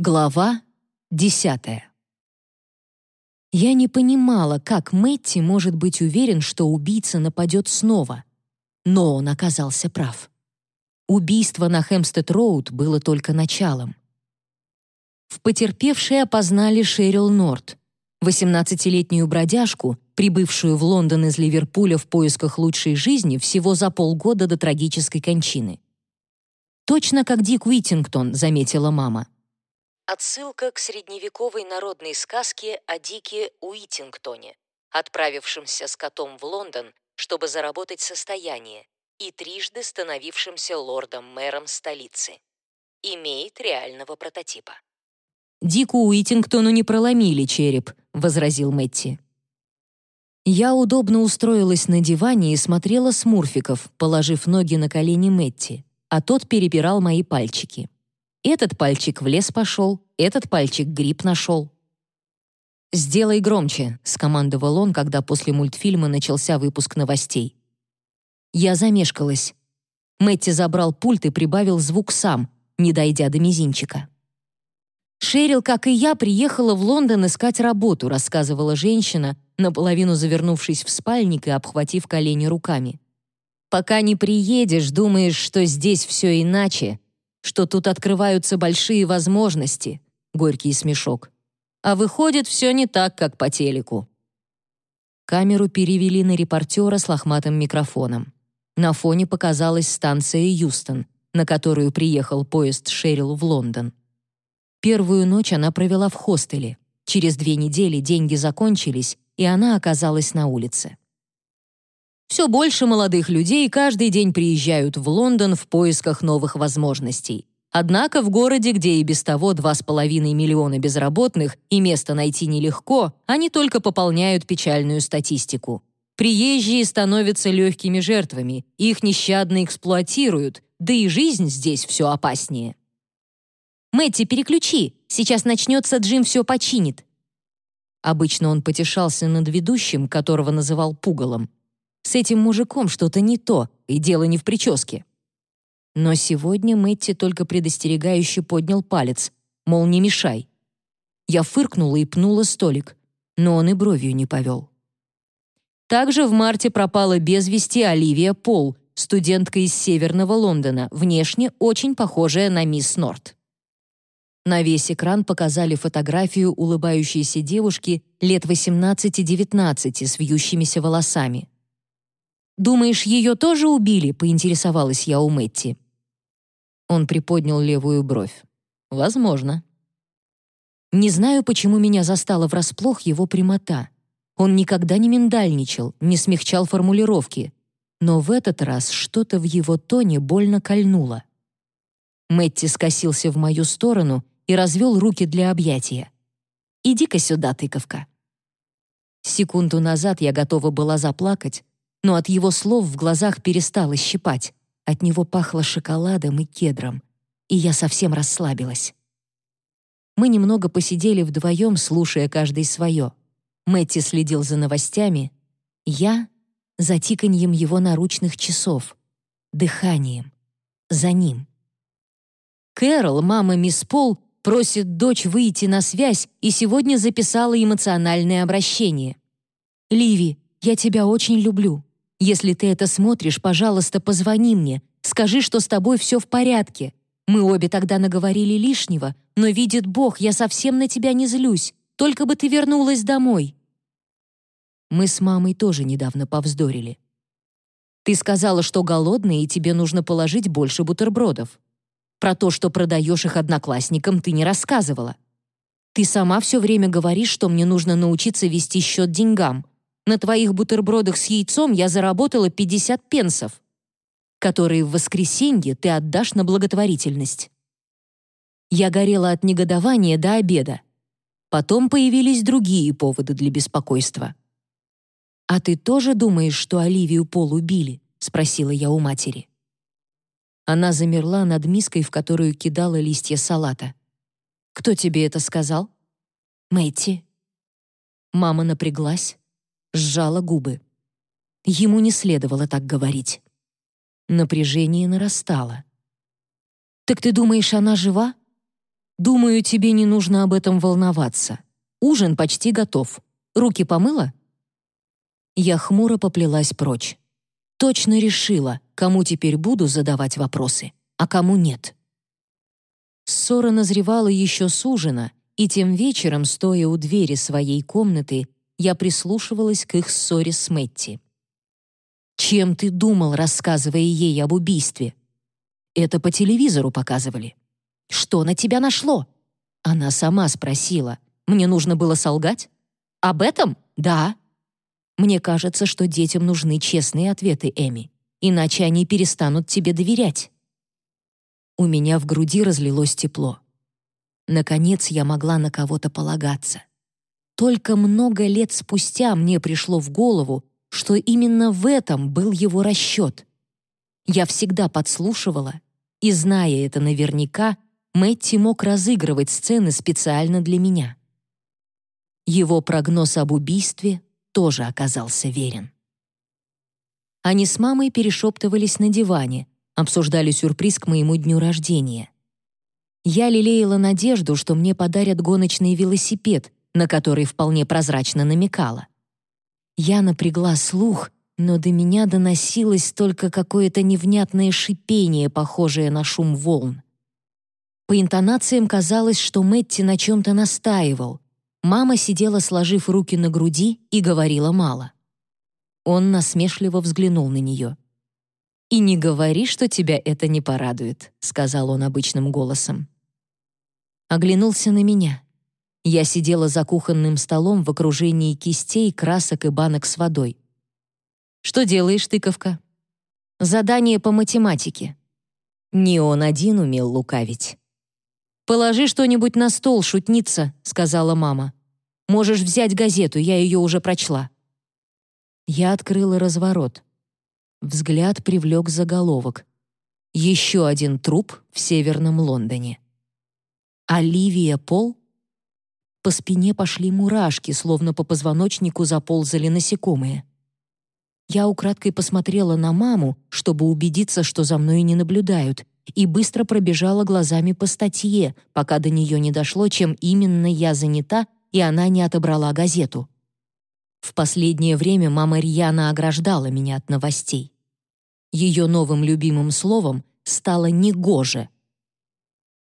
Глава десятая. Я не понимала, как Мэтти может быть уверен, что убийца нападет снова. Но он оказался прав. Убийство на Хэмстед-Роуд было только началом. В потерпевшей опознали Шерил Норт, 18-летнюю бродяжку, прибывшую в Лондон из Ливерпуля в поисках лучшей жизни всего за полгода до трагической кончины. «Точно как Дик Уиттингтон», — заметила мама. Отсылка к средневековой народной сказке о Дике Уитингтоне, отправившемся с котом в Лондон, чтобы заработать состояние, и трижды становившимся лордом-мэром столицы. Имеет реального прототипа. «Дику Уитингтону не проломили череп», — возразил Мэтти. Я удобно устроилась на диване и смотрела смурфиков, положив ноги на колени Мэтти, а тот перебирал мои пальчики. Этот пальчик в лес пошел, этот пальчик гриб нашел. «Сделай громче», — скомандовал он, когда после мультфильма начался выпуск новостей. Я замешкалась. Мэтти забрал пульт и прибавил звук сам, не дойдя до мизинчика. «Шерил, как и я, приехала в Лондон искать работу», рассказывала женщина, наполовину завернувшись в спальник и обхватив колени руками. «Пока не приедешь, думаешь, что здесь все иначе, что тут открываются большие возможности, горький смешок. А выходит, все не так, как по телеку. Камеру перевели на репортера с лохматым микрофоном. На фоне показалась станция Юстон, на которую приехал поезд Шерил в Лондон. Первую ночь она провела в хостеле. Через две недели деньги закончились, и она оказалась на улице. Все больше молодых людей каждый день приезжают в Лондон в поисках новых возможностей. Однако в городе, где и без того 2,5 миллиона безработных и место найти нелегко, они только пополняют печальную статистику. Приезжие становятся легкими жертвами, их нещадно эксплуатируют, да и жизнь здесь все опаснее. «Мэтти, переключи! Сейчас начнется, Джим все починит!» Обычно он потешался над ведущим, которого называл пугалом. С этим мужиком что-то не то, и дело не в прическе. Но сегодня Мэтти только предостерегающе поднял палец, мол, не мешай. Я фыркнула и пнула столик, но он и бровью не повел. Также в марте пропала без вести Оливия Пол, студентка из Северного Лондона, внешне очень похожая на мисс Норт. На весь экран показали фотографию улыбающейся девушки лет 18-19 с вьющимися волосами. «Думаешь, ее тоже убили?» — поинтересовалась я у Мэтти. Он приподнял левую бровь. «Возможно». Не знаю, почему меня застала врасплох его прямота. Он никогда не миндальничал, не смягчал формулировки. Но в этот раз что-то в его тоне больно кольнуло. Мэтти скосился в мою сторону и развел руки для объятия. «Иди-ка сюда, тыковка». Секунду назад я готова была заплакать, но от его слов в глазах перестало щипать. От него пахло шоколадом и кедром, и я совсем расслабилась. Мы немного посидели вдвоем, слушая каждый свое. Мэтти следил за новостями, я — за тиканьем его наручных часов, дыханием, за ним. Кэрол, мама мисс Пол, просит дочь выйти на связь и сегодня записала эмоциональное обращение. «Ливи, я тебя очень люблю. Если ты это смотришь, пожалуйста, позвони мне. Скажи, что с тобой все в порядке. Мы обе тогда наговорили лишнего, но видит Бог, я совсем на тебя не злюсь. Только бы ты вернулась домой. Мы с мамой тоже недавно повздорили. Ты сказала, что голодная и тебе нужно положить больше бутербродов. Про то, что продаешь их одноклассникам, ты не рассказывала. Ты сама все время говоришь, что мне нужно научиться вести счет деньгам. На твоих бутербродах с яйцом я заработала 50 пенсов, которые в воскресенье ты отдашь на благотворительность. Я горела от негодования до обеда. Потом появились другие поводы для беспокойства. «А ты тоже думаешь, что Оливию Пол убили?» — спросила я у матери. Она замерла над миской, в которую кидала листья салата. «Кто тебе это сказал?» «Мэтти». Мама напряглась, сжала губы. Ему не следовало так говорить. Напряжение нарастало. «Так ты думаешь, она жива?» «Думаю, тебе не нужно об этом волноваться. Ужин почти готов. Руки помыла?» Я хмуро поплелась прочь. Точно решила, кому теперь буду задавать вопросы, а кому нет. Ссора назревала еще с ужина, и тем вечером, стоя у двери своей комнаты, я прислушивалась к их ссоре с Мэтти. «Чем ты думал, рассказывая ей об убийстве?» «Это по телевизору показывали». «Что на тебя нашло?» Она сама спросила. «Мне нужно было солгать?» «Об этом? Да». «Мне кажется, что детям нужны честные ответы, Эми, иначе они перестанут тебе доверять». У меня в груди разлилось тепло. Наконец я могла на кого-то полагаться. Только много лет спустя мне пришло в голову, что именно в этом был его расчет. Я всегда подслушивала, и, зная это наверняка, Мэтти мог разыгрывать сцены специально для меня. Его прогноз об убийстве тоже оказался верен. Они с мамой перешептывались на диване, обсуждали сюрприз к моему дню рождения. Я лелеяла надежду, что мне подарят гоночный велосипед, на который вполне прозрачно намекала. Я напрягла слух, но до меня доносилось только какое-то невнятное шипение, похожее на шум волн. По интонациям казалось, что Мэтти на чем-то настаивал. Мама сидела, сложив руки на груди, и говорила мало. Он насмешливо взглянул на нее. «И не говори, что тебя это не порадует», — сказал он обычным голосом. Оглянулся на меня. Я сидела за кухонным столом в окружении кистей, красок и банок с водой. «Что делаешь, тыковка?» «Задание по математике». Не он один умел лукавить. «Положи что-нибудь на стол, шутница», — сказала мама. «Можешь взять газету, я ее уже прочла». Я открыла разворот. Взгляд привлек заголовок. «Еще один труп в Северном Лондоне». «Оливия Пол?» По спине пошли мурашки, словно по позвоночнику заползали насекомые. Я украдкой посмотрела на маму, чтобы убедиться, что за мной не наблюдают, и быстро пробежала глазами по статье, пока до нее не дошло, чем именно я занята, и она не отобрала газету. В последнее время мама рьяно ограждала меня от новостей. Ее новым любимым словом стало «негоже»,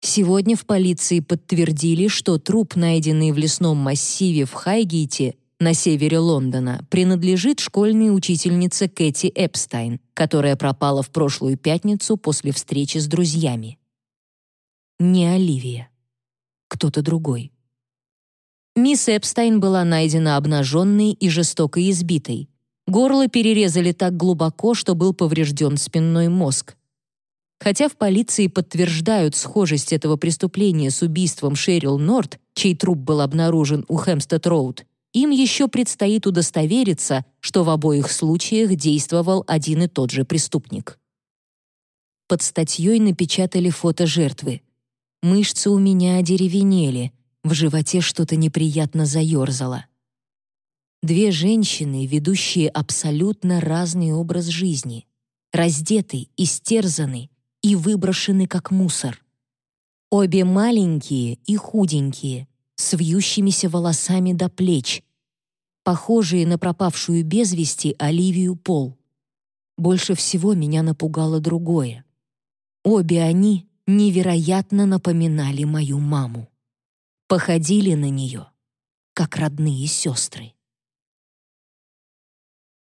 Сегодня в полиции подтвердили, что труп, найденный в лесном массиве в Хайгейте на севере Лондона, принадлежит школьной учительнице Кэти Эпстайн, которая пропала в прошлую пятницу после встречи с друзьями. Не Оливия. Кто-то другой. Мисс Эпстайн была найдена обнаженной и жестоко избитой. Горло перерезали так глубоко, что был поврежден спинной мозг. Хотя в полиции подтверждают схожесть этого преступления с убийством Шерил Норт, чей труп был обнаружен у Хэмстед-Роуд, им еще предстоит удостовериться, что в обоих случаях действовал один и тот же преступник. Под статьей напечатали фото жертвы. Мышцы у меня одеревенели, в животе что-то неприятно заерзало. Две женщины, ведущие абсолютно разный образ жизни. Раздетый, истерзанный, и выброшены как мусор. Обе маленькие и худенькие, с вьющимися волосами до плеч, похожие на пропавшую без вести Оливию Пол. Больше всего меня напугало другое. Обе они невероятно напоминали мою маму. Походили на нее, как родные сестры.